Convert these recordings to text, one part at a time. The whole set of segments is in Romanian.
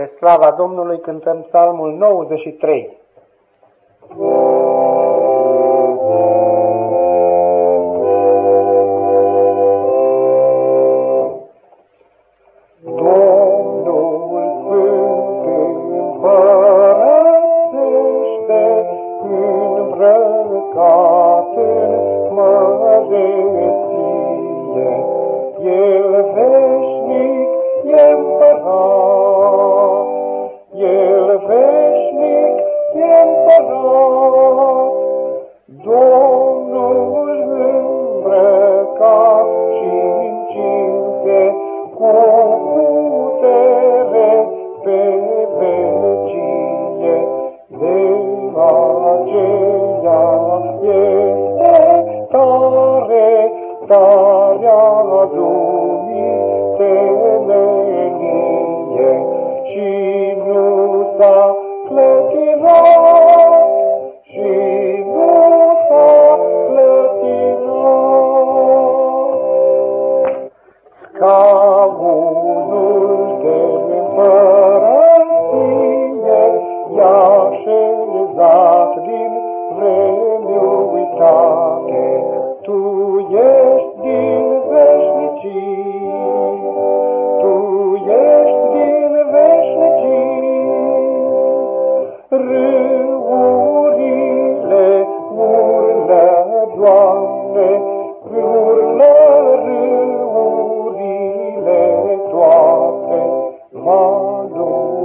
Spre slava Domnului cântăm psalmul 93. Doamne, urlă râurile toate, malurile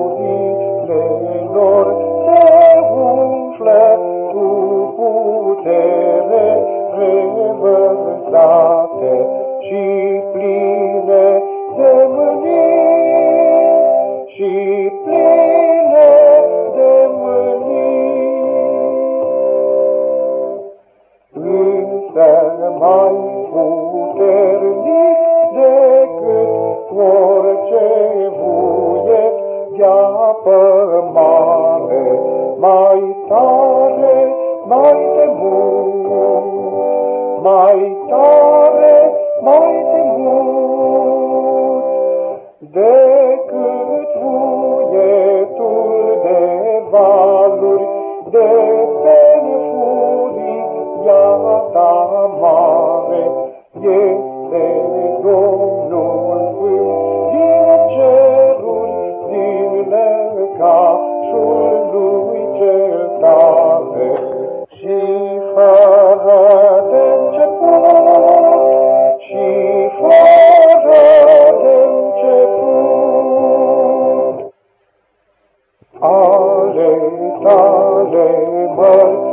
lor se umflă cu putere revărsate și mai puternic decât orice vuie de apă mare, mai tare, mai temut, mai tare, mai temut, decât vuietul mare, este Domnul Sfânt din ceruri, din lăcașul lui cel tare. Și fără de început, și fără de început, ale tale mărturii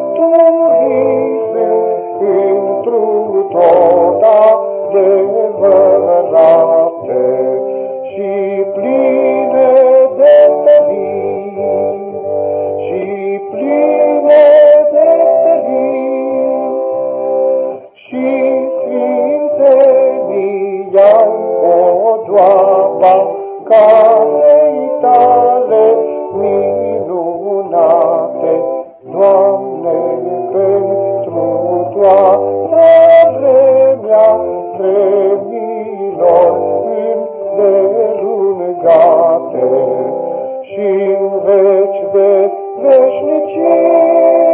casei tale minunate, Doamne, pentru toată vremea vremilor îndelungate și în veci de veșnicii și în veci